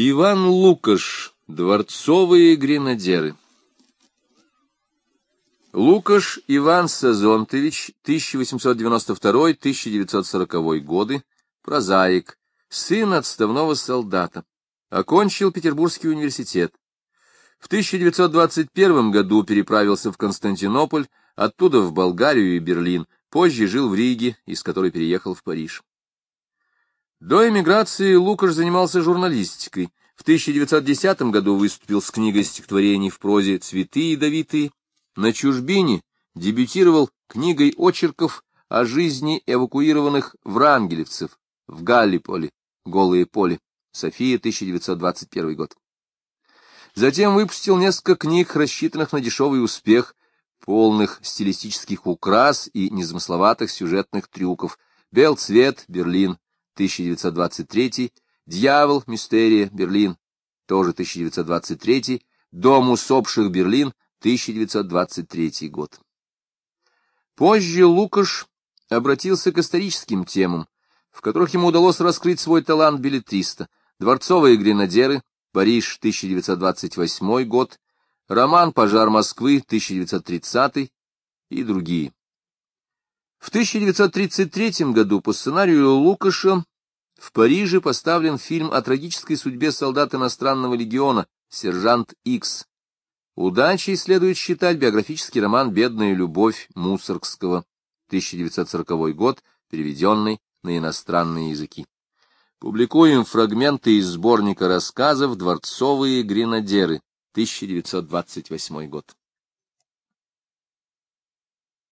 Иван Лукаш. Дворцовые гренадеры. Лукаш Иван Сазонтович, 1892-1940 годы, прозаик, сын отставного солдата. Окончил Петербургский университет. В 1921 году переправился в Константинополь, оттуда в Болгарию и Берлин, позже жил в Риге, из которой переехал в Париж. До эмиграции Лукаш занимался журналистикой. В 1910 году выступил с книгой стихотворений в прозе «Цветы ядовитые». На чужбине дебютировал книгой очерков о жизни эвакуированных врангелевцев в Галлиполе, Голые поле, София, 1921 год. Затем выпустил несколько книг, рассчитанных на дешевый успех, полных стилистических украс и незамысловатых сюжетных трюков. «Бел цвет», «Берлин», 1923, «Дьявол», «Мистерия», Берлин, тоже 1923, «Дом усопших», Берлин, 1923 год. Позже Лукаш обратился к историческим темам, в которых ему удалось раскрыть свой талант билетриста. «Дворцовые гренадеры», Париж, 1928 год, роман «Пожар Москвы», 1930 и другие. В 1933 году по сценарию Лукаша в Париже поставлен фильм о трагической судьбе солдат иностранного легиона «Сержант Икс». Удачей следует считать биографический роман «Бедная любовь» Мусоргского, 1940 год, переведенный на иностранные языки. Публикуем фрагменты из сборника рассказов «Дворцовые гренадеры», 1928 год.